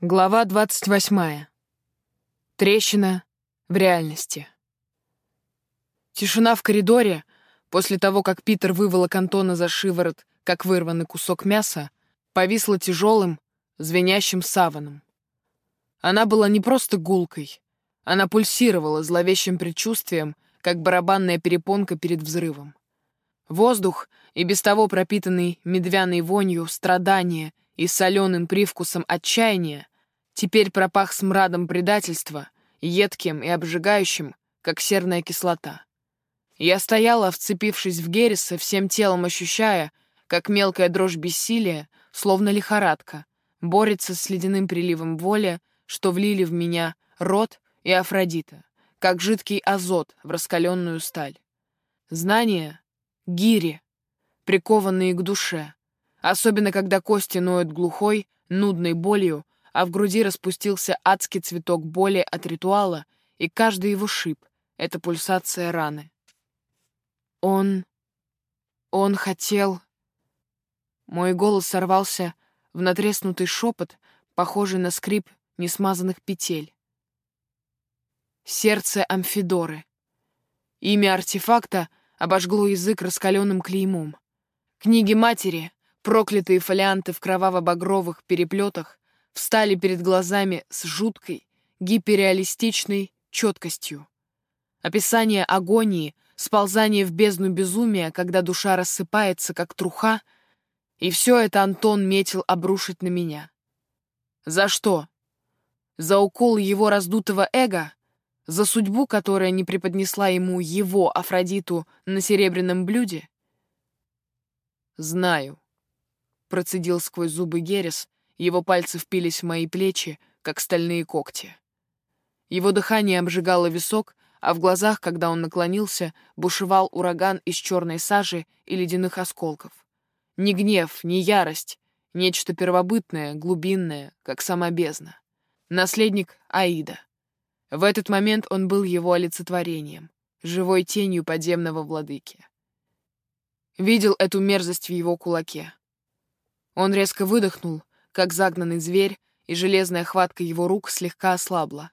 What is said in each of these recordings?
Глава 28. Трещина в реальности. Тишина в коридоре, после того, как Питер выволок Антона за шиворот, как вырванный кусок мяса, повисла тяжелым, звенящим саваном. Она была не просто гулкой, она пульсировала зловещим предчувствием, как барабанная перепонка перед взрывом. Воздух, и без того пропитанный медвяной вонью, страдания и соленым привкусом отчаяния, теперь пропах смрадом предательства, едким и обжигающим, как серная кислота. Я стояла, вцепившись в Герриса, всем телом ощущая, как мелкая дрожь бессилия, словно лихорадка, борется с ледяным приливом воли, что влили в меня рот и Афродита, как жидкий азот в раскаленную сталь. Знания — гири, прикованные к душе, особенно когда кости ноют глухой, нудной болью, а в груди распустился адский цветок боли от ритуала, и каждый его шип — это пульсация раны. Он... он хотел... Мой голос сорвался в натреснутый шепот, похожий на скрип несмазанных петель. Сердце Амфидоры. Имя артефакта обожгло язык раскаленным клеймом. Книги матери, Проклятые фолианты в кроваво-багровых переплетах встали перед глазами с жуткой, гиперреалистичной четкостью. Описание агонии, сползание в бездну безумия, когда душа рассыпается, как труха, и все это Антон метил обрушить на меня. За что? За укол его раздутого эго? За судьбу, которая не преподнесла ему его, Афродиту, на серебряном блюде? Знаю. Процедил сквозь зубы Герес, его пальцы впились в мои плечи, как стальные когти. Его дыхание обжигало висок, а в глазах, когда он наклонился, бушевал ураган из черной сажи и ледяных осколков. Ни гнев, ни ярость, нечто первобытное, глубинное, как сама бездна. Наследник Аида. В этот момент он был его олицетворением, живой тенью подземного владыки. Видел эту мерзость в его кулаке. Он резко выдохнул, как загнанный зверь, и железная хватка его рук слегка ослабла.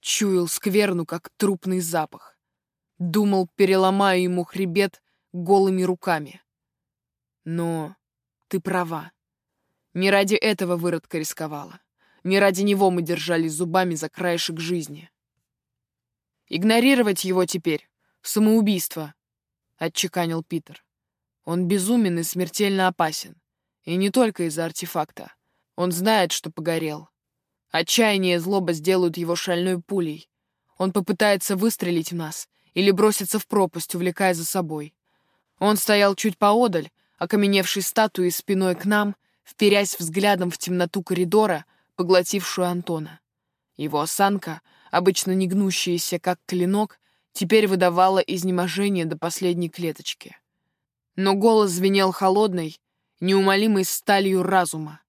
Чуял скверну, как трупный запах. Думал, переломаю ему хребет голыми руками. Но ты права. Не ради этого выродка рисковала. Не ради него мы держались зубами за краешек жизни. Игнорировать его теперь — самоубийство, — отчеканил Питер. Он безумен и смертельно опасен. И не только из-за артефакта. Он знает, что погорел. Отчаяние и злоба сделают его шальной пулей. Он попытается выстрелить в нас или броситься в пропасть, увлекая за собой. Он стоял чуть поодаль, окаменевшей статуей спиной к нам, вперясь взглядом в темноту коридора, поглотившую Антона. Его осанка, обычно не гнущаяся, как клинок, теперь выдавала изнеможение до последней клеточки. Но голос звенел холодной, неумолимой сталью разума,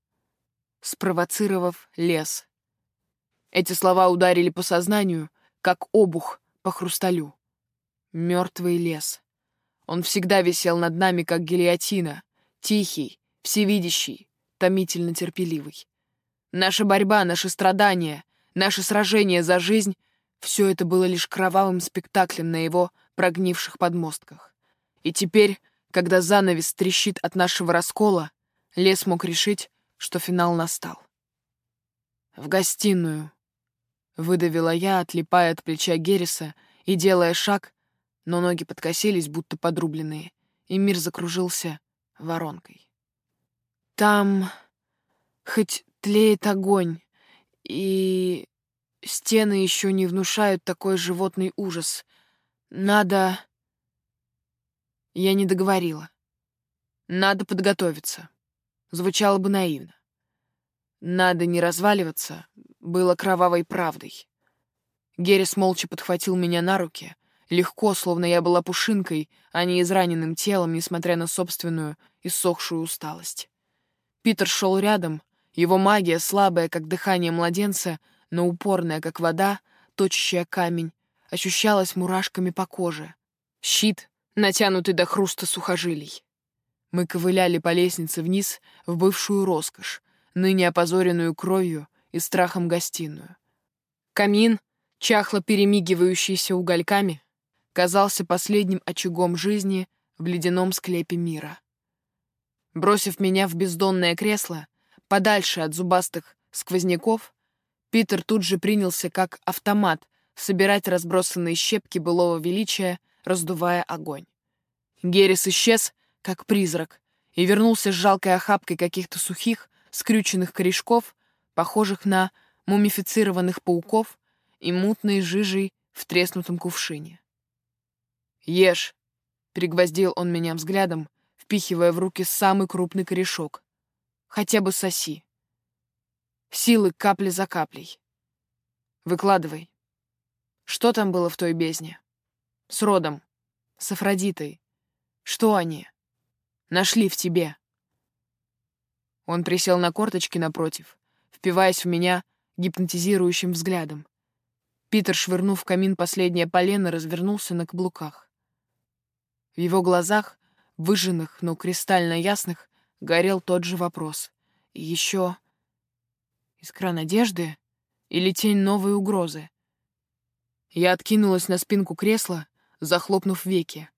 спровоцировав лес. Эти слова ударили по сознанию, как обух по хрусталю. Мертвый лес. Он всегда висел над нами, как гильотина, тихий, всевидящий, томительно терпеливый. Наша борьба, наши страдания, наше сражение за жизнь — все это было лишь кровавым спектаклем на его прогнивших подмостках. И теперь когда занавес трещит от нашего раскола, лес мог решить, что финал настал. «В гостиную», — выдавила я, отлипая от плеча Герриса и делая шаг, но ноги подкосились, будто подрубленные, и мир закружился воронкой. «Там хоть тлеет огонь, и стены еще не внушают такой животный ужас. Надо...» Я не договорила. Надо подготовиться. Звучало бы наивно. Надо не разваливаться, было кровавой правдой. Геррис молча подхватил меня на руки, легко, словно я была пушинкой, а не израненным телом, несмотря на собственную иссохшую усталость. Питер шел рядом, его магия, слабая, как дыхание младенца, но упорная, как вода, точащая камень, ощущалась мурашками по коже. Щит, натянутый до хруста сухожилий. Мы ковыляли по лестнице вниз в бывшую роскошь, ныне опозоренную кровью и страхом гостиную. Камин, чахло перемигивающийся угольками, казался последним очагом жизни в ледяном склепе мира. Бросив меня в бездонное кресло, подальше от зубастых сквозняков, Питер тут же принялся как автомат собирать разбросанные щепки былого величия, раздувая огонь. Геррис исчез, как призрак, и вернулся с жалкой охапкой каких-то сухих, скрюченных корешков, похожих на мумифицированных пауков и мутной жижей в треснутом кувшине. «Ешь!» — пригвоздил он меня взглядом, впихивая в руки самый крупный корешок. «Хотя бы соси!» Силы капли за каплей. «Выкладывай!» Что там было в той бездне? С Родом, с Афродитой. Что они? Нашли в тебе. Он присел на корточки напротив, впиваясь в меня гипнотизирующим взглядом. Питер, швырнув в камин последнее полено, развернулся на каблуках. В его глазах, выжженных, но кристально ясных, горел тот же вопрос. И еще... Искра надежды или тень новой угрозы? Я откинулась на спинку кресла, захлопнув веки.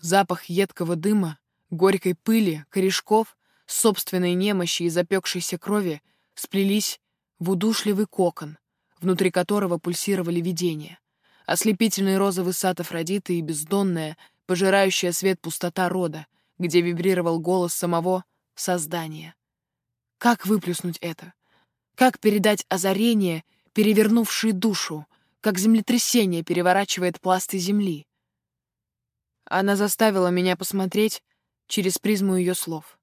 Запах едкого дыма, горькой пыли, корешков, собственной немощи и запекшейся крови сплелись в удушливый кокон, внутри которого пульсировали видения. Ослепительный розовый сад Афродиты и бездонная, пожирающая свет пустота рода, где вибрировал голос самого создания. Как выплюснуть это? Как передать озарение, перевернувшее душу, как землетрясение переворачивает пласты земли. Она заставила меня посмотреть через призму ее слов.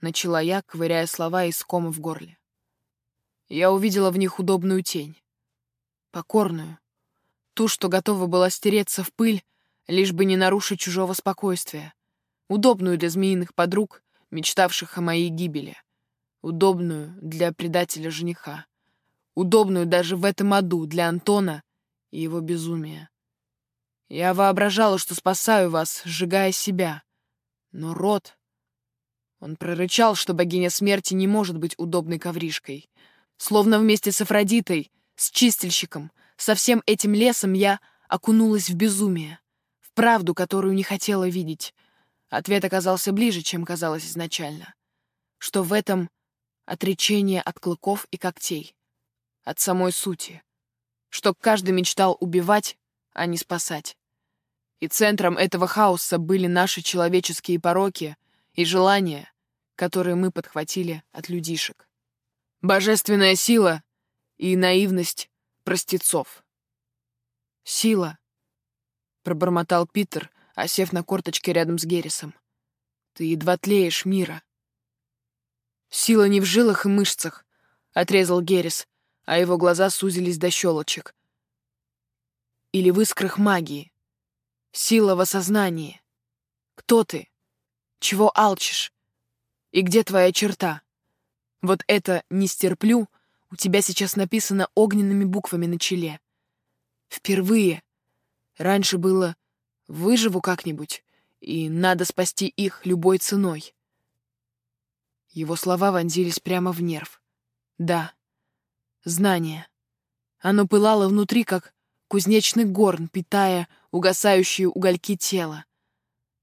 Начала я, ковыряя слова из кома в горле. Я увидела в них удобную тень. Покорную. Ту, что готова была стереться в пыль, лишь бы не нарушить чужого спокойствия. Удобную для змеиных подруг, мечтавших о моей гибели. Удобную для предателя жениха удобную даже в этом аду для Антона и его безумия. Я воображала, что спасаю вас, сжигая себя. Но рот... Он прорычал, что богиня смерти не может быть удобной ковришкой. Словно вместе с Афродитой, с чистильщиком, со всем этим лесом я окунулась в безумие, в правду, которую не хотела видеть. Ответ оказался ближе, чем казалось изначально. Что в этом отречение от клыков и когтей от самой сути, что каждый мечтал убивать, а не спасать. И центром этого хаоса были наши человеческие пороки и желания, которые мы подхватили от людишек. Божественная сила и наивность простецов. «Сила», — пробормотал Питер, осев на корточке рядом с Геррисом. «Ты едва тлеешь мира». «Сила не в жилах и мышцах», — отрезал Геррис, а его глаза сузились до щелочек. Или в искрах магии. Сила в осознании. Кто ты? Чего алчишь? И где твоя черта? Вот это «не стерплю» у тебя сейчас написано огненными буквами на челе. Впервые. Раньше было «выживу как-нибудь», и надо спасти их любой ценой. Его слова вонзились прямо в нерв. Да, знание. Оно пылало внутри, как кузнечный горн, питая угасающие угольки тела.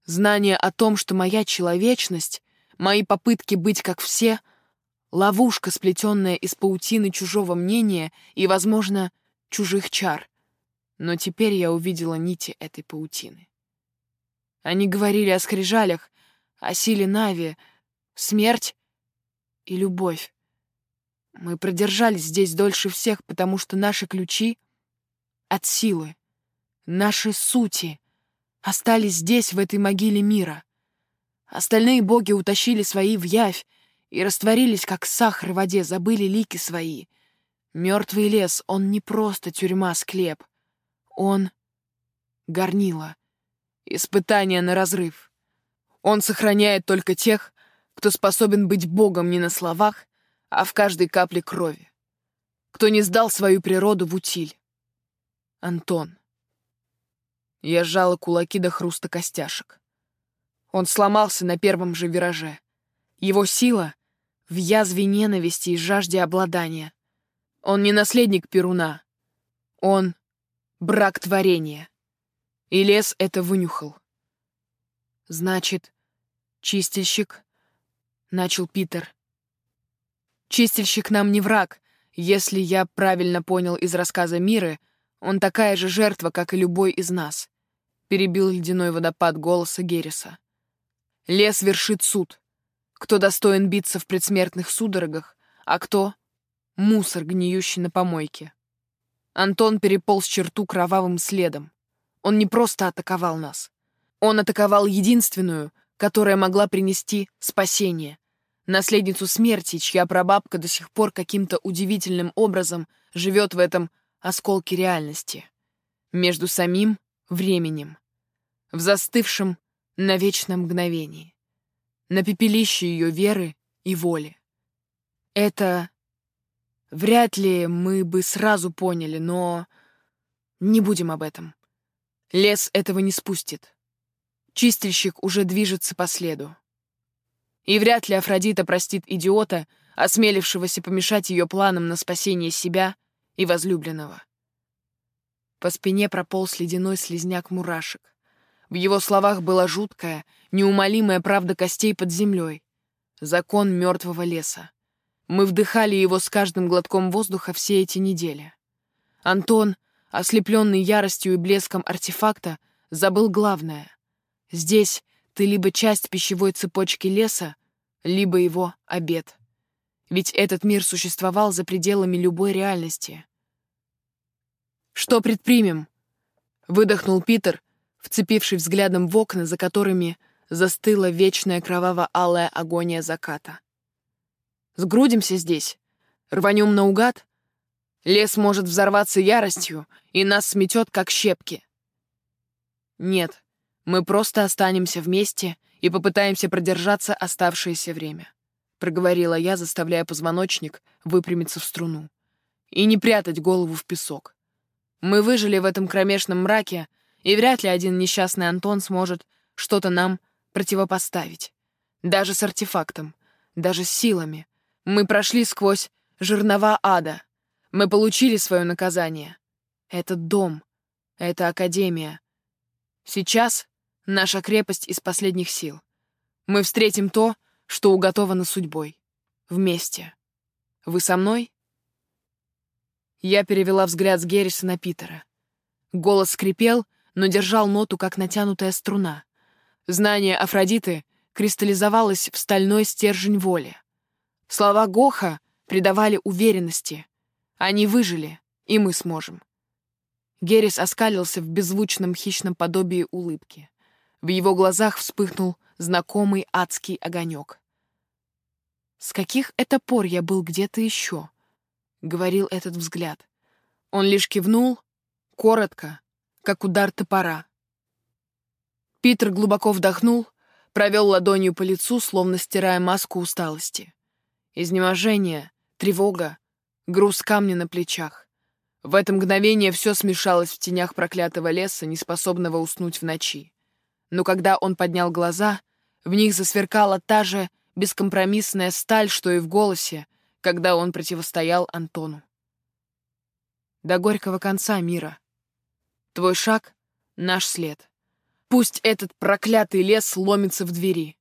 Знание о том, что моя человечность, мои попытки быть как все — ловушка, сплетенная из паутины чужого мнения и, возможно, чужих чар. Но теперь я увидела нити этой паутины. Они говорили о скрижалях, о силе Нави, смерть и любовь. Мы продержались здесь дольше всех, потому что наши ключи от силы, наши сути остались здесь, в этой могиле мира. Остальные боги утащили свои в явь и растворились, как сахар в воде, забыли лики свои. Мертвый лес, он не просто тюрьма-склеп. Он — горнило, испытание на разрыв. Он сохраняет только тех, кто способен быть богом не на словах, а в каждой капле крови. Кто не сдал свою природу в утиль. Антон. Я сжала кулаки до хруста костяшек. Он сломался на первом же вираже. Его сила в язве ненависти и жажде обладания. Он не наследник Перуна. Он — брак творения. И лес это вынюхал. Значит, чистильщик, — начал Питер. Чистильщик нам не враг. Если я правильно понял из рассказа Миры, он такая же жертва, как и любой из нас. Перебил ледяной водопад голоса Герриса. Лес вершит суд. Кто достоин биться в предсмертных судорогах, а кто — мусор, гниющий на помойке. Антон переполз черту кровавым следом. Он не просто атаковал нас. Он атаковал единственную, которая могла принести спасение. Наследницу смерти, чья прабабка до сих пор каким-то удивительным образом живет в этом осколке реальности. Между самим временем. В застывшем на вечном мгновении. На пепелище ее веры и воли. Это Вряд ли мы бы сразу поняли, но... Не будем об этом. Лес этого не спустит. Чистильщик уже движется по следу. И вряд ли Афродита простит идиота, осмелившегося помешать ее планам на спасение себя и возлюбленного. По спине прополз ледяной слезняк мурашек. В его словах была жуткая, неумолимая правда костей под землей. Закон мертвого леса. Мы вдыхали его с каждым глотком воздуха все эти недели. Антон, ослепленный яростью и блеском артефакта, забыл главное. Здесь ты либо часть пищевой цепочки леса, либо его обед. Ведь этот мир существовал за пределами любой реальности. «Что предпримем?» — выдохнул Питер, вцепивший взглядом в окна, за которыми застыла вечная кроваво-алая агония заката. Сгрудимся здесь, рванем наугад. Лес может взорваться яростью, и нас сметет, как щепки. Нет, мы просто останемся вместе и попытаемся продержаться оставшееся время, проговорила я, заставляя позвоночник выпрямиться в струну. И не прятать голову в песок. Мы выжили в этом кромешном мраке, и вряд ли один несчастный Антон сможет что-то нам противопоставить. Даже с артефактом, даже с силами, мы прошли сквозь жернова ада. Мы получили свое наказание. Это дом. Это академия. Сейчас наша крепость из последних сил. Мы встретим то, что уготовано судьбой. Вместе. Вы со мной? Я перевела взгляд с Герриса на Питера. Голос скрипел, но держал ноту, как натянутая струна. Знание Афродиты кристаллизовалось в стальной стержень воли. Слова Гоха придавали уверенности. Они выжили, и мы сможем. Геррис оскалился в беззвучном хищном подобии улыбки. В его глазах вспыхнул знакомый адский огонек. «С каких это пор я был где-то еще?» — говорил этот взгляд. Он лишь кивнул, коротко, как удар топора. Питер глубоко вдохнул, провел ладонью по лицу, словно стирая маску усталости. Изнеможение, тревога, груз камня на плечах. В это мгновение все смешалось в тенях проклятого леса, неспособного уснуть в ночи. Но когда он поднял глаза, в них засверкала та же бескомпромиссная сталь, что и в голосе, когда он противостоял Антону. До горького конца мира. Твой шаг — наш след. Пусть этот проклятый лес ломится в двери.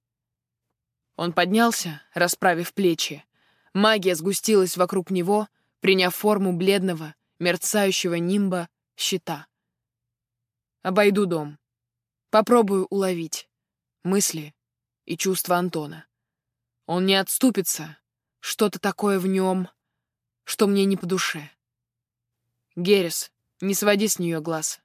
Он поднялся, расправив плечи, Магия сгустилась вокруг него, приняв форму бледного, мерцающего нимба щита. Обойду дом. Попробую уловить мысли и чувства Антона. Он не отступится, что-то такое в нем, что мне не по душе. Герес, не своди с нее глаз.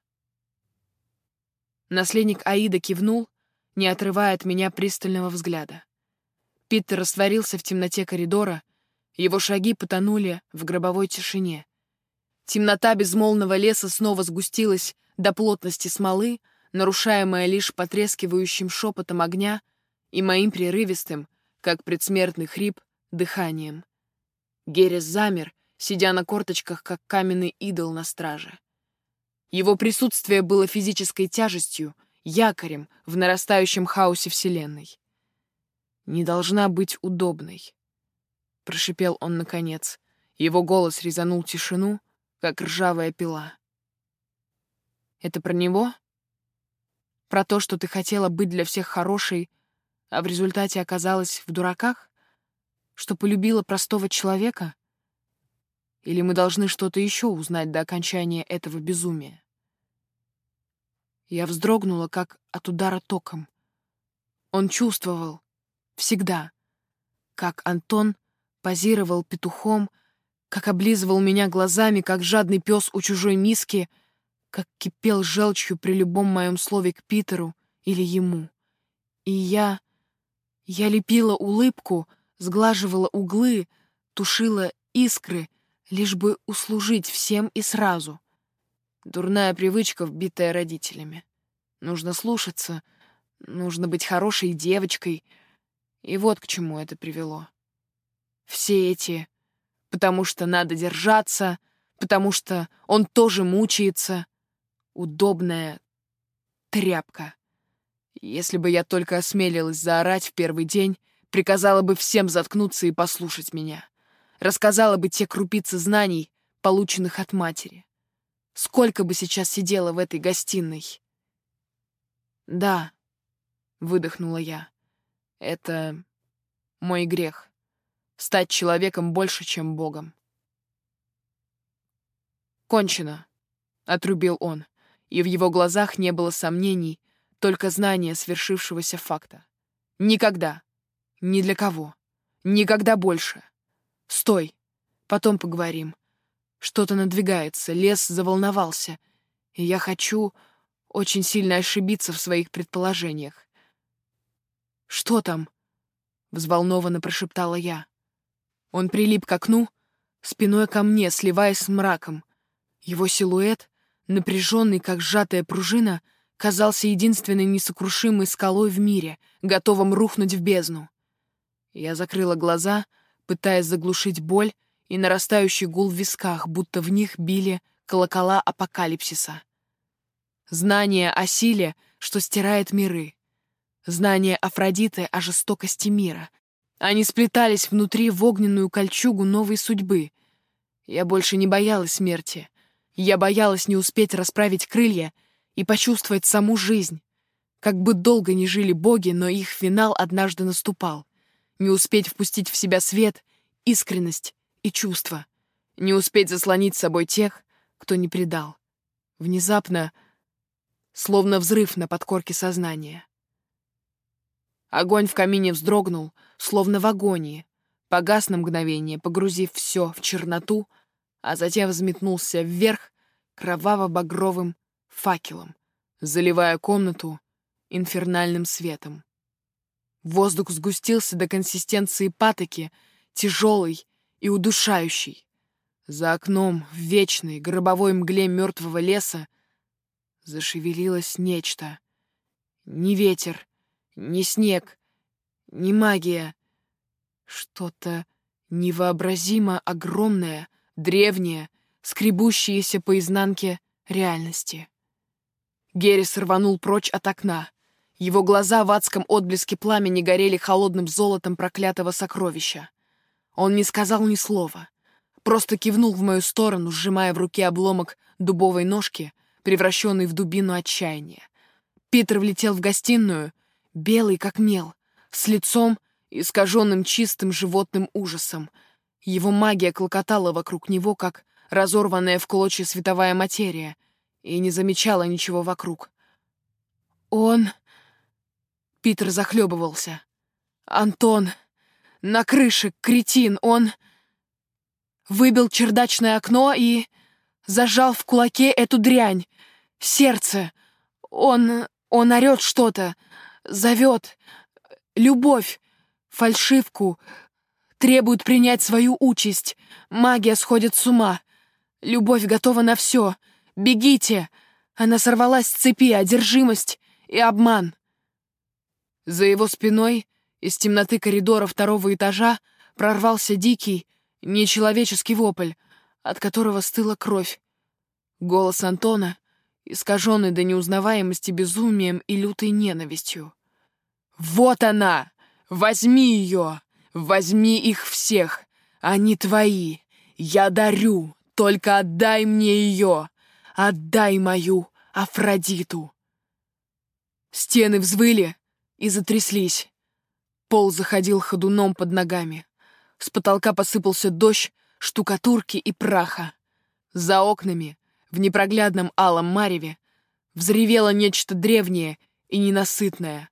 Наследник Аида кивнул, не отрывая от меня пристального взгляда. Питер растворился в темноте коридора, его шаги потонули в гробовой тишине. Темнота безмолвного леса снова сгустилась до плотности смолы, нарушаемая лишь потрескивающим шепотом огня и моим прерывистым, как предсмертный хрип, дыханием. Герес замер, сидя на корточках, как каменный идол на страже. Его присутствие было физической тяжестью, якорем в нарастающем хаосе Вселенной. Не должна быть удобной. — прошипел он наконец, Его голос резанул тишину, как ржавая пила. «Это про него? Про то, что ты хотела быть для всех хорошей, а в результате оказалась в дураках? Что полюбила простого человека? Или мы должны что-то еще узнать до окончания этого безумия?» Я вздрогнула, как от удара током. Он чувствовал. Всегда. Как Антон позировал петухом, как облизывал меня глазами, как жадный пес у чужой миски, как кипел желчью при любом моем слове к Питеру или ему. И я... Я лепила улыбку, сглаживала углы, тушила искры, лишь бы услужить всем и сразу. Дурная привычка, вбитая родителями. Нужно слушаться — Нужно быть хорошей девочкой. И вот к чему это привело. Все эти «потому что надо держаться», «потому что он тоже мучается», удобная тряпка. Если бы я только осмелилась заорать в первый день, приказала бы всем заткнуться и послушать меня. Рассказала бы те крупицы знаний, полученных от матери. Сколько бы сейчас сидела в этой гостиной? Да, выдохнула я. Это мой грех. Стать человеком больше, чем Богом. «Кончено», — отрубил он, и в его глазах не было сомнений, только знание свершившегося факта. «Никогда. Ни для кого. Никогда больше. Стой. Потом поговорим. Что-то надвигается, лес заволновался, и я хочу очень сильно ошибиться в своих предположениях. «Что там?» — взволнованно прошептала я. Он прилип к окну, спиной ко мне, сливаясь с мраком. Его силуэт, напряженный, как сжатая пружина, казался единственной несокрушимой скалой в мире, готовым рухнуть в бездну. Я закрыла глаза, пытаясь заглушить боль и нарастающий гул в висках, будто в них били колокола апокалипсиса. Знание о силе, что стирает миры, знание Афродиты о жестокости мира. Они сплетались внутри в огненную кольчугу новой судьбы. Я больше не боялась смерти. Я боялась не успеть расправить крылья и почувствовать саму жизнь. Как бы долго ни жили боги, но их финал однажды наступал. Не успеть впустить в себя свет, искренность и чувства. Не успеть заслонить с собой тех, кто не предал. Внезапно, словно взрыв на подкорке сознания. Огонь в камине вздрогнул, словно в агонии, погас на мгновение, погрузив все в черноту, а затем взметнулся вверх кроваво-багровым факелом, заливая комнату инфернальным светом. Воздух сгустился до консистенции патоки, тяжелый и удушающий. За окном в вечной гробовой мгле мертвого леса зашевелилось нечто. Не ветер, ни снег, ни магия. Что-то невообразимо огромное, древнее, скребущееся по изнанке реальности. Геррис рванул прочь от окна. Его глаза в адском отблеске пламени горели холодным золотом проклятого сокровища. Он не сказал ни слова, просто кивнул в мою сторону, сжимая в руке обломок дубовой ножки, превращенный в дубину отчаяния. Питер влетел в гостиную — белый как мел, с лицом, искаженным чистым животным ужасом. Его магия клокотала вокруг него, как разорванная в клочья световая материя, и не замечала ничего вокруг. «Он...» Питер захлебывался. «Антон! На крыше, кретин! Он...» Выбил чердачное окно и... Зажал в кулаке эту дрянь. Сердце. Он... Он орёт что-то зовет. Любовь, фальшивку, требует принять свою участь. Магия сходит с ума. Любовь готова на все. Бегите! Она сорвалась с цепи, одержимость и обман. За его спиной из темноты коридора второго этажа прорвался дикий, нечеловеческий вопль, от которого стыла кровь. Голос Антона искаженный до неузнаваемости безумием и лютой ненавистью. «Вот она! Возьми ее! Возьми их всех! Они твои! Я дарю, только отдай мне ее! Отдай мою Афродиту!» Стены взвыли и затряслись. Пол заходил ходуном под ногами. С потолка посыпался дождь, штукатурки и праха. За окнами, в непроглядном алом мареве, взревело нечто древнее и ненасытное.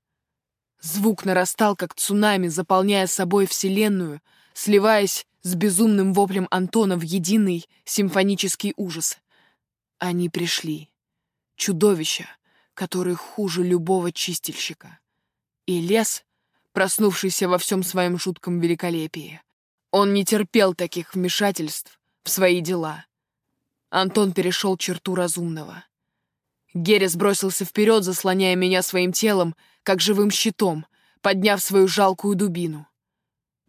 Звук нарастал, как цунами, заполняя собой Вселенную, сливаясь с безумным воплем Антона в единый симфонический ужас. Они пришли. Чудовища, которые хуже любого чистильщика. И лес, проснувшийся во всем своем жутком великолепии. Он не терпел таких вмешательств в свои дела. Антон перешел черту разумного. Герес бросился вперед, заслоняя меня своим телом, как живым щитом, подняв свою жалкую дубину.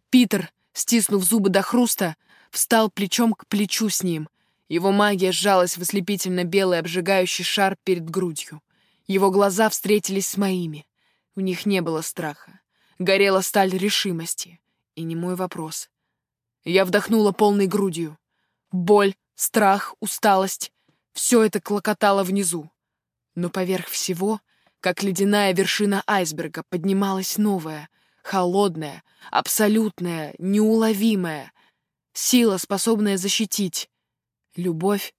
Питер, стиснув зубы до хруста, встал плечом к плечу с ним. Его магия сжалась в ослепительно-белый обжигающий шар перед грудью. Его глаза встретились с моими. В них не было страха. Горела сталь решимости. И не мой вопрос. Я вдохнула полной грудью. Боль, страх, усталость — все это клокотало внизу. Но поверх всего, как ледяная вершина айсберга, поднималась новая, холодная, абсолютная, неуловимая, сила, способная защитить. Любовь,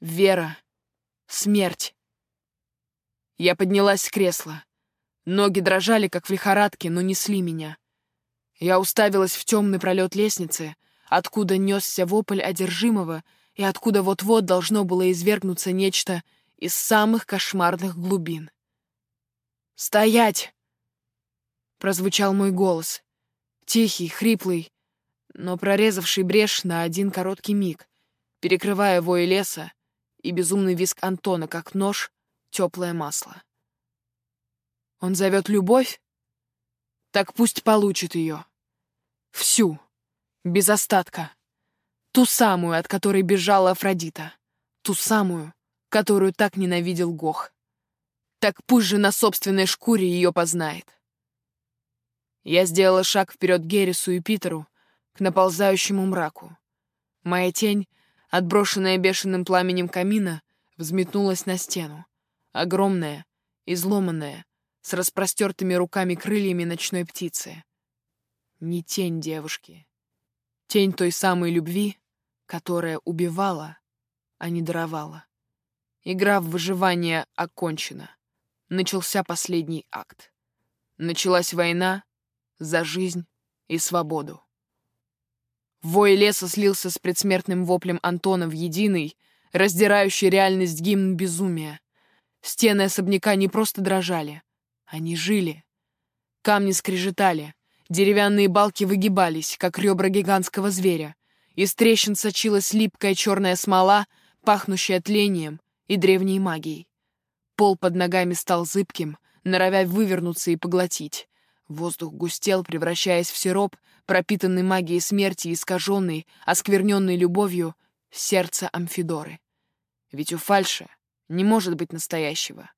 вера, смерть. Я поднялась с кресла. Ноги дрожали, как в лихорадке, но несли меня. Я уставилась в темный пролет лестницы, откуда несся вопль одержимого и откуда вот-вот должно было извергнуться нечто из самых кошмарных глубин. «Стоять!» — прозвучал мой голос. Тихий, хриплый, но прорезавший брешь на один короткий миг, перекрывая вой леса и безумный виск Антона, как нож, теплое масло. Он зовет любовь? Так пусть получит ее. Всю. Без остатка. Ту самую, от которой бежала Афродита. Ту самую, которую так ненавидел Гох. Так пусть же на собственной шкуре ее познает. Я сделала шаг вперед Геррису и Питеру, к наползающему мраку. Моя тень, отброшенная бешеным пламенем камина, взметнулась на стену. Огромная, изломанная, с распростертыми руками крыльями ночной птицы. Не тень девушки. Тень той самой любви, которая убивала, а не даровала. Игра в выживание окончена. Начался последний акт. Началась война за жизнь и свободу. Вой леса слился с предсмертным воплем Антона в единый, раздирающий реальность гимн безумия. Стены особняка не просто дрожали, они жили. Камни скрежетали, деревянные балки выгибались, как ребра гигантского зверя. Из трещин сочилась липкая черная смола, пахнущая тлением и древней магией. Пол под ногами стал зыбким, норовя вывернуться и поглотить. Воздух густел, превращаясь в сироп, пропитанный магией смерти, искаженный, оскверненный любовью сердца Амфидоры. Ведь у фальши не может быть настоящего.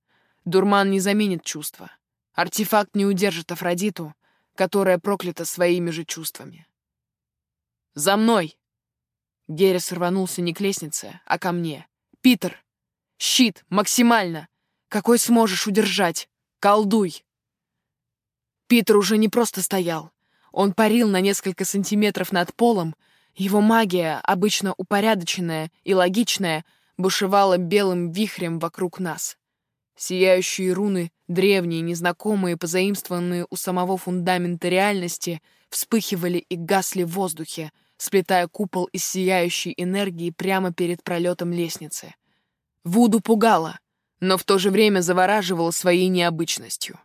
Дурман не заменит чувства. Артефакт не удержит Афродиту, которая проклята своими же чувствами. «За мной!» Геррис рванулся не к лестнице, а ко мне. «Питер! Щит! Максимально! Какой сможешь удержать! Колдуй!» Питер уже не просто стоял. Он парил на несколько сантиметров над полом. Его магия, обычно упорядоченная и логичная, бушевала белым вихрем вокруг нас. Сияющие руны, древние, незнакомые, позаимствованные у самого фундамента реальности, вспыхивали и гасли в воздухе, сплетая купол из сияющей энергии прямо перед пролетом лестницы. Вуду пугало, но в то же время завораживало своей необычностью.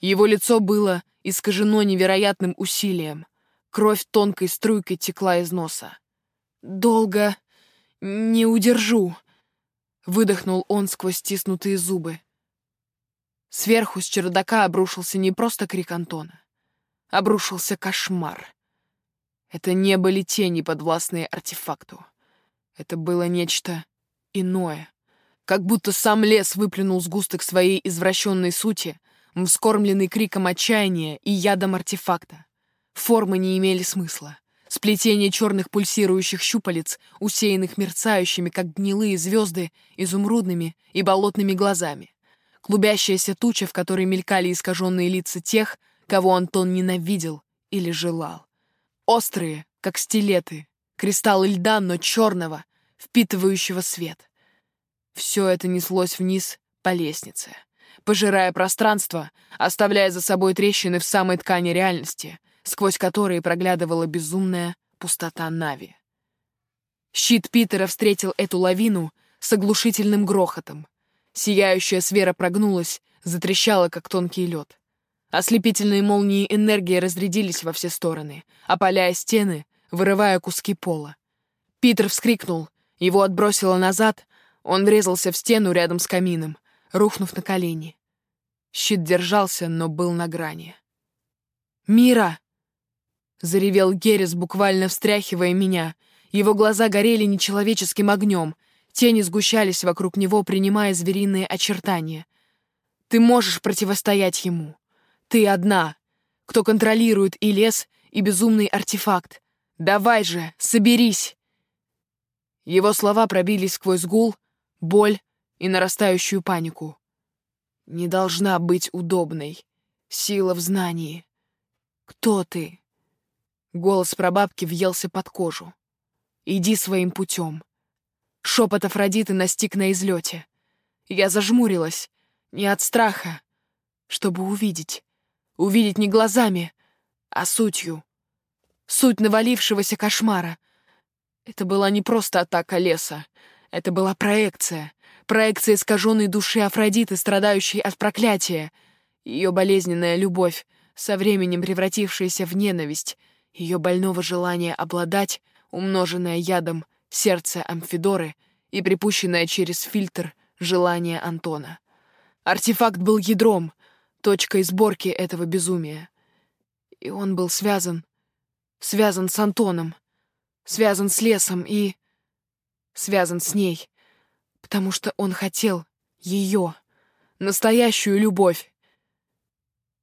Его лицо было искажено невероятным усилием. Кровь тонкой струйкой текла из носа. «Долго не удержу», — выдохнул он сквозь стиснутые зубы. Сверху с чердака обрушился не просто крик Антона. Обрушился кошмар. Это не были тени, подвластные артефакту. Это было нечто иное. Как будто сам лес выплюнул сгусток своей извращенной сути, вскормленный криком отчаяния и ядом артефакта. Формы не имели смысла. Сплетение черных пульсирующих щупалец, усеянных мерцающими, как гнилые звезды, изумрудными и болотными глазами. Клубящаяся туча, в которой мелькали искаженные лица тех, кого Антон ненавидел или желал. Острые, как стилеты, кристаллы льда, но черного, впитывающего свет. Все это неслось вниз по лестнице, пожирая пространство, оставляя за собой трещины в самой ткани реальности, сквозь которые проглядывала безумная пустота Нави. Щит Питера встретил эту лавину с оглушительным грохотом. Сияющая сфера прогнулась, затрещала, как тонкий лед. Ослепительные молнии энергии разрядились во все стороны, опаляя стены, вырывая куски пола. Питер вскрикнул, его отбросило назад, он врезался в стену рядом с камином, рухнув на колени. Щит держался, но был на грани. «Мира!» — заревел Геррис, буквально встряхивая меня. Его глаза горели нечеловеческим огнем, тени сгущались вокруг него, принимая звериные очертания. «Ты можешь противостоять ему!» Ты одна, кто контролирует и лес, и безумный артефакт. Давай же, соберись!» Его слова пробились сквозь гул, боль и нарастающую панику. «Не должна быть удобной. Сила в знании. Кто ты?» Голос прабабки въелся под кожу. «Иди своим путем». Шепот Афродиты настиг на излете. Я зажмурилась, не от страха, чтобы увидеть. Увидеть не глазами, а сутью. Суть навалившегося кошмара. Это была не просто атака леса. Это была проекция. Проекция искаженной души Афродиты, страдающей от проклятия. Ее болезненная любовь, со временем превратившаяся в ненависть. Ее больного желания обладать, умноженное ядом сердце Амфидоры и припущенное через фильтр желание Антона. Артефакт был ядром, точкой сборки этого безумия. И он был связан, связан с Антоном, связан с лесом и... связан с ней, потому что он хотел ее, настоящую любовь.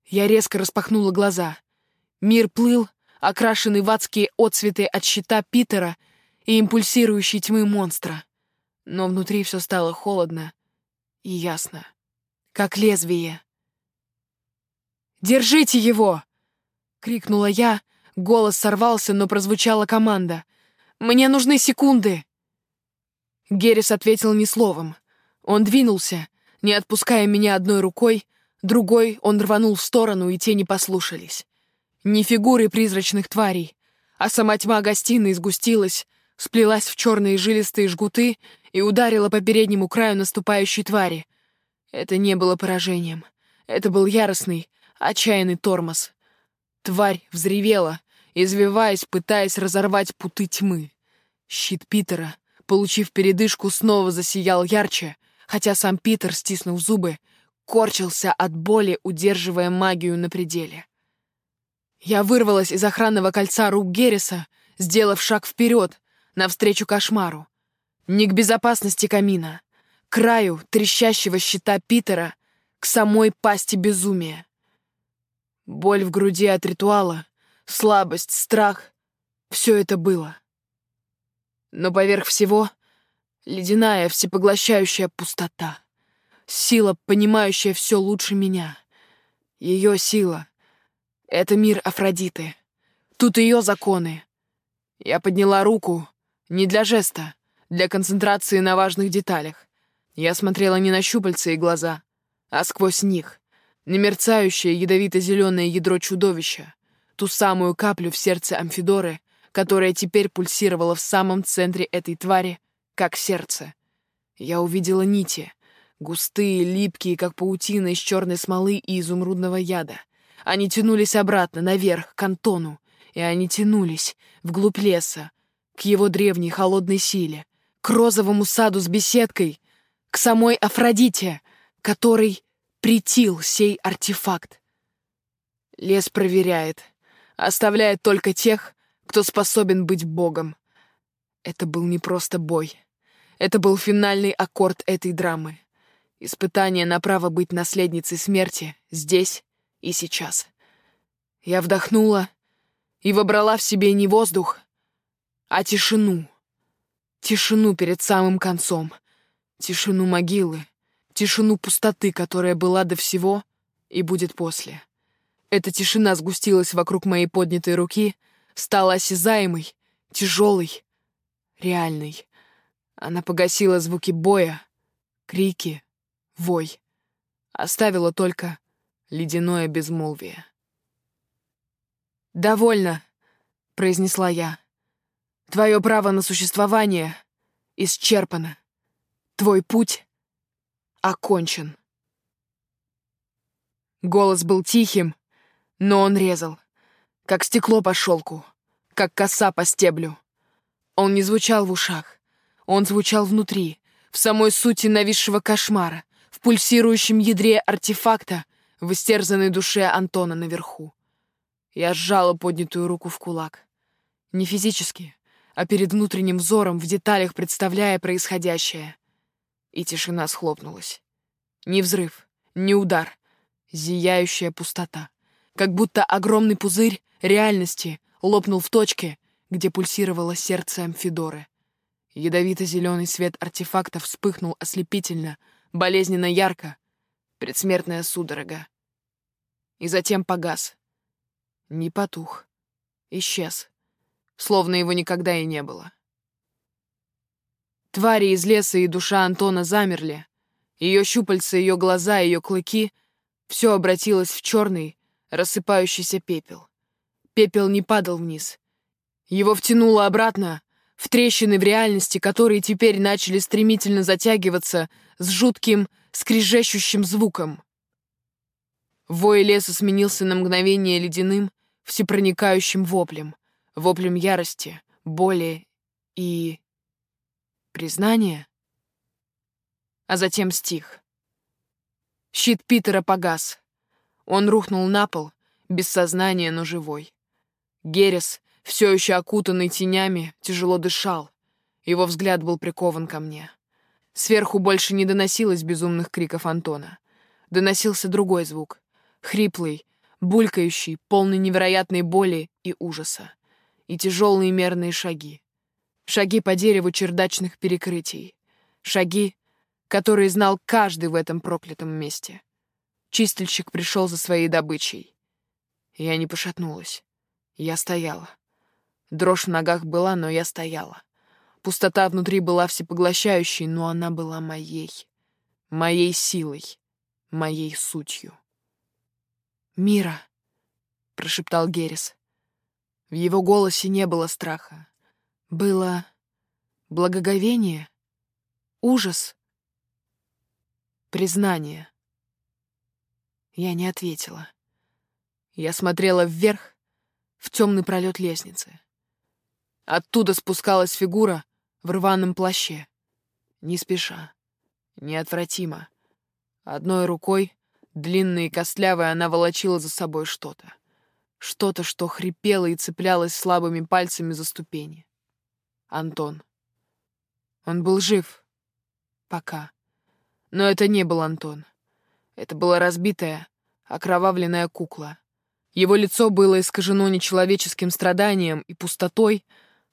Я резко распахнула глаза. Мир плыл, окрашенный в адские отцветы от щита Питера и импульсирующей тьмы монстра. Но внутри все стало холодно и ясно, как лезвие. «Держите его!» — крикнула я. Голос сорвался, но прозвучала команда. «Мне нужны секунды!» Геррис ответил ни словом. Он двинулся, не отпуская меня одной рукой, другой он рванул в сторону, и те не послушались. Не фигуры призрачных тварей, а сама тьма гостиной сгустилась, сплелась в черные жилистые жгуты и ударила по переднему краю наступающей твари. Это не было поражением. Это был яростный, отчаянный тормоз. Тварь взревела, извиваясь, пытаясь разорвать путы тьмы. Щит Питера, получив передышку, снова засиял ярче, хотя сам Питер, стиснув зубы, корчился от боли, удерживая магию на пределе. Я вырвалась из охранного кольца рук Герриса, сделав шаг вперед, навстречу кошмару. Не к безопасности камина, к краю трещащего щита Питера, к самой пасти безумия. Боль в груди от ритуала, слабость, страх — все это было. Но поверх всего — ледяная, всепоглощающая пустота. Сила, понимающая все лучше меня. Ее сила — это мир Афродиты. Тут ее законы. Я подняла руку не для жеста, для концентрации на важных деталях. Я смотрела не на щупальца и глаза, а сквозь них, Немерцающее ядовито-зеленое ядро чудовища, ту самую каплю в сердце Амфидоры, которая теперь пульсировала в самом центре этой твари, как сердце. Я увидела нити, густые, липкие, как паутина из черной смолы и изумрудного яда. Они тянулись обратно, наверх, к Антону, и они тянулись вглубь леса, к его древней холодной силе, к розовому саду с беседкой, к самой Афродите, который претил сей артефакт. Лес проверяет, оставляет только тех, кто способен быть богом. Это был не просто бой. Это был финальный аккорд этой драмы. Испытание на право быть наследницей смерти здесь и сейчас. Я вдохнула и вобрала в себе не воздух, а тишину. Тишину перед самым концом. Тишину могилы. Тишину пустоты, которая была до всего и будет после. Эта тишина сгустилась вокруг моей поднятой руки, стала осязаемой, тяжелой, реальной. Она погасила звуки боя, крики, вой. Оставила только ледяное безмолвие. «Довольно», — произнесла я. «Твое право на существование исчерпано. Твой путь окончен». Голос был тихим, но он резал, как стекло по шелку, как коса по стеблю. Он не звучал в ушах, он звучал внутри, в самой сути нависшего кошмара, в пульсирующем ядре артефакта, в истерзанной душе Антона наверху. Я сжала поднятую руку в кулак. Не физически, а перед внутренним взором, в деталях представляя происходящее. И тишина схлопнулась. Ни взрыв, ни удар. Зияющая пустота. Как будто огромный пузырь реальности лопнул в точке, где пульсировало сердце Амфидоры. Ядовито-зеленый свет артефакта вспыхнул ослепительно, болезненно ярко. Предсмертная судорога. И затем погас. Не потух. Исчез. Словно его никогда и не было. Твари из леса и душа Антона замерли. Ее щупальца, ее глаза, ее клыки — все обратилось в черный, рассыпающийся пепел. Пепел не падал вниз. Его втянуло обратно, в трещины в реальности, которые теперь начали стремительно затягиваться с жутким, скрежещущим звуком. Вой леса сменился на мгновение ледяным, всепроникающим воплем, воплем ярости, боли и... признания. А затем стих. Щит Питера погас. Он рухнул на пол, без сознания, но живой. Герес, все еще окутанный тенями, тяжело дышал. Его взгляд был прикован ко мне. Сверху больше не доносилось безумных криков Антона. Доносился другой звук. Хриплый, булькающий, полный невероятной боли и ужаса. И тяжелые мерные шаги. Шаги по дереву чердачных перекрытий. Шаги, которые знал каждый в этом проклятом месте. Чистильщик пришел за своей добычей. Я не пошатнулась. Я стояла. Дрожь в ногах была, но я стояла. Пустота внутри была всепоглощающей, но она была моей. Моей силой. Моей сутью. «Мира», — прошептал Геррис. В его голосе не было страха. Было благоговение, ужас, признание. Я не ответила. Я смотрела вверх, в темный пролет лестницы. Оттуда спускалась фигура в рваном плаще. Не спеша, неотвратимо. Одной рукой Длинной и костлявой она волочила за собой что-то. Что-то, что хрипело и цеплялось слабыми пальцами за ступени. Антон. Он был жив. Пока. Но это не был Антон. Это была разбитая, окровавленная кукла. Его лицо было искажено нечеловеческим страданием и пустотой,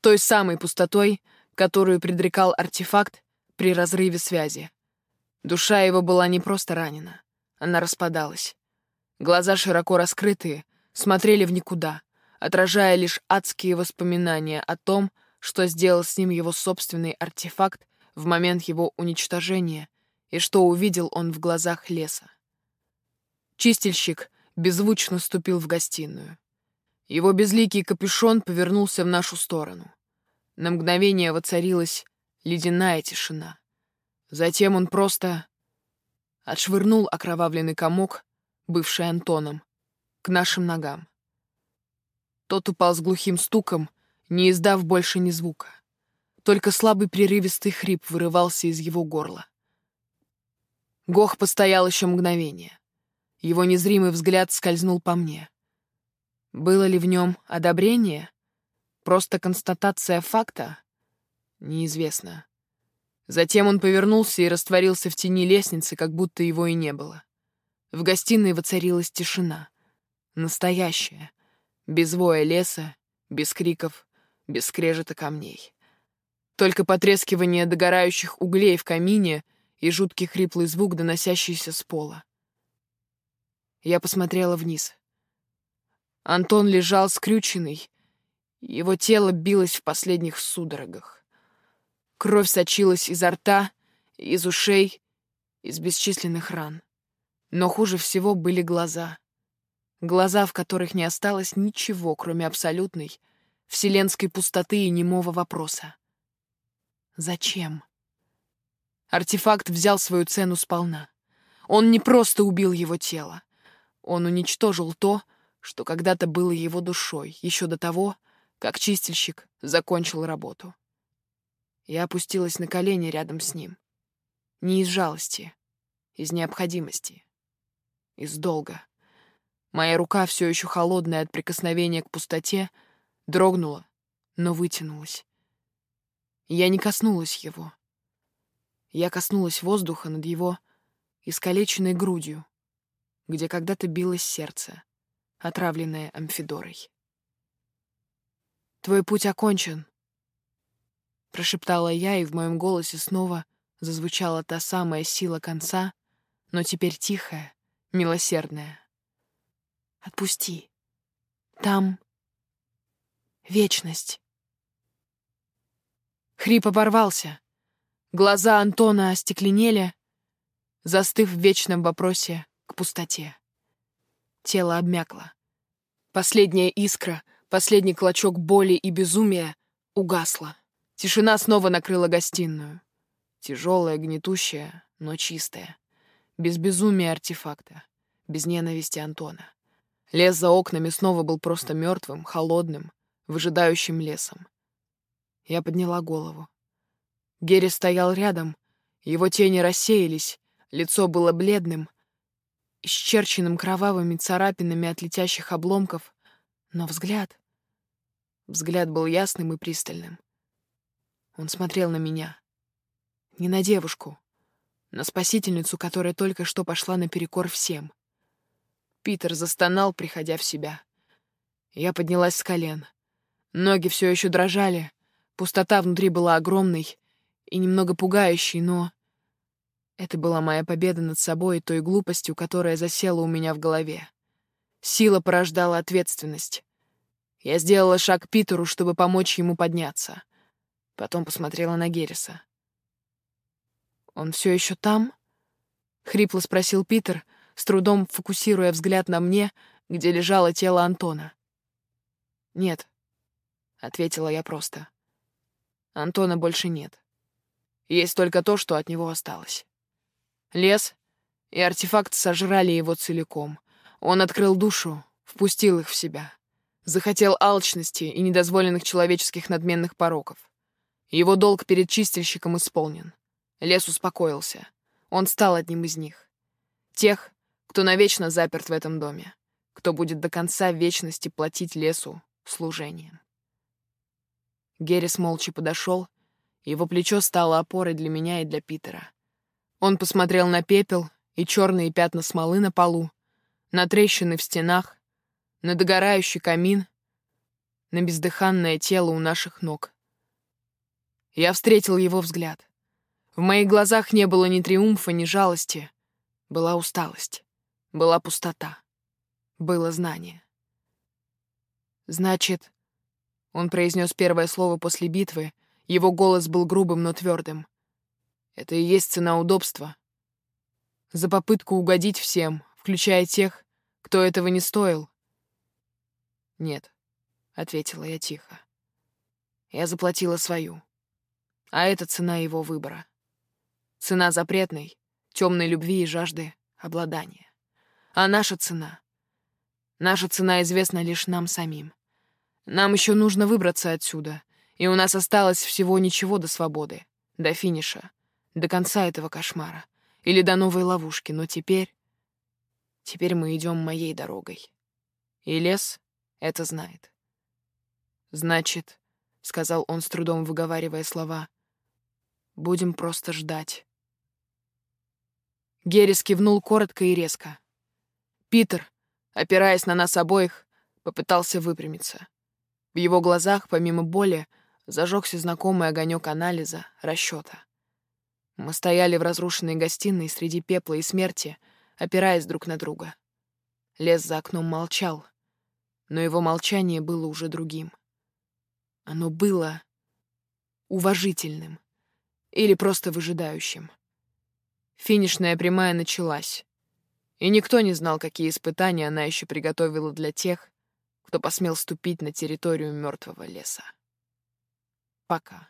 той самой пустотой, которую предрекал артефакт при разрыве связи. Душа его была не просто ранена. Она распадалась. Глаза широко раскрытые, смотрели в никуда, отражая лишь адские воспоминания о том, что сделал с ним его собственный артефакт в момент его уничтожения и что увидел он в глазах леса. Чистильщик беззвучно ступил в гостиную. Его безликий капюшон повернулся в нашу сторону. На мгновение воцарилась ледяная тишина. Затем он просто отшвырнул окровавленный комок, бывший Антоном, к нашим ногам. Тот упал с глухим стуком, не издав больше ни звука. Только слабый прерывистый хрип вырывался из его горла. Гох постоял еще мгновение. Его незримый взгляд скользнул по мне. Было ли в нем одобрение? Просто констатация факта? Неизвестно. Затем он повернулся и растворился в тени лестницы, как будто его и не было. В гостиной воцарилась тишина. Настоящая. Без воя леса, без криков, без скрежета камней. Только потрескивание догорающих углей в камине и жуткий хриплый звук, доносящийся с пола. Я посмотрела вниз. Антон лежал скрюченный, его тело билось в последних судорогах. Кровь сочилась изо рта, из ушей, из бесчисленных ран. Но хуже всего были глаза. Глаза, в которых не осталось ничего, кроме абсолютной, вселенской пустоты и немого вопроса. Зачем? Артефакт взял свою цену сполна. Он не просто убил его тело. Он уничтожил то, что когда-то было его душой, еще до того, как чистильщик закончил работу. Я опустилась на колени рядом с ним. Не из жалости, из необходимости, из долга. Моя рука, все еще холодная от прикосновения к пустоте, дрогнула, но вытянулась. Я не коснулась его. Я коснулась воздуха над его искалеченной грудью, где когда-то билось сердце, отравленное амфидорой. «Твой путь окончен», — прошептала я, и в моем голосе снова зазвучала та самая сила конца, но теперь тихая, милосердная. «Отпусти. Там вечность». Хрип оборвался. Глаза Антона остекленели, застыв в вечном вопросе к пустоте. Тело обмякло. Последняя искра, последний клочок боли и безумия угасла. Тишина снова накрыла гостиную. Тяжелая, гнетущая, но чистая. Без безумия артефакта, без ненависти Антона. Лес за окнами снова был просто мертвым, холодным, выжидающим лесом. Я подняла голову. Герри стоял рядом, его тени рассеялись, лицо было бледным, исчерченным кровавыми царапинами от летящих обломков, но взгляд... Взгляд был ясным и пристальным. Он смотрел на меня. Не на девушку, на спасительницу, которая только что пошла наперекор всем. Питер застонал, приходя в себя. Я поднялась с колен. Ноги все еще дрожали, пустота внутри была огромной и немного пугающей, но это была моя победа над собой и той глупостью, которая засела у меня в голове. Сила порождала ответственность. Я сделала шаг Питеру, чтобы помочь ему подняться. Потом посмотрела на Герриса. «Он все еще там?» — хрипло спросил Питер, с трудом фокусируя взгляд на мне, где лежало тело Антона. «Нет», — ответила я просто. «Антона больше нет. Есть только то, что от него осталось». Лес и артефакт сожрали его целиком. Он открыл душу, впустил их в себя. Захотел алчности и недозволенных человеческих надменных пороков. Его долг перед чистильщиком исполнен. Лес успокоился. Он стал одним из них. Тех, кто навечно заперт в этом доме, кто будет до конца вечности платить лесу служением. Геррис молча подошел, его плечо стало опорой для меня и для Питера. Он посмотрел на пепел и черные пятна смолы на полу, на трещины в стенах, на догорающий камин, на бездыханное тело у наших ног. Я встретил его взгляд. В моих глазах не было ни триумфа, ни жалости. Была усталость, была пустота, было знание. «Значит...» — он произнес первое слово после битвы, его голос был грубым, но твердым. Это и есть цена удобства. За попытку угодить всем, включая тех, кто этого не стоил. «Нет», — ответила я тихо. Я заплатила свою. А это цена его выбора. Цена запретной, темной любви и жажды обладания. А наша цена? Наша цена известна лишь нам самим. Нам еще нужно выбраться отсюда, и у нас осталось всего ничего до свободы, до финиша до конца этого кошмара или до новой ловушки, но теперь... Теперь мы идем моей дорогой. И лес это знает. «Значит», — сказал он с трудом выговаривая слова, — «будем просто ждать». Геррис кивнул коротко и резко. Питер, опираясь на нас обоих, попытался выпрямиться. В его глазах, помимо боли, зажегся знакомый огонек анализа, расчета. Мы стояли в разрушенной гостиной среди пепла и смерти, опираясь друг на друга. Лес за окном молчал, но его молчание было уже другим. Оно было уважительным или просто выжидающим. Финишная прямая началась, и никто не знал, какие испытания она еще приготовила для тех, кто посмел ступить на территорию мертвого леса. Пока.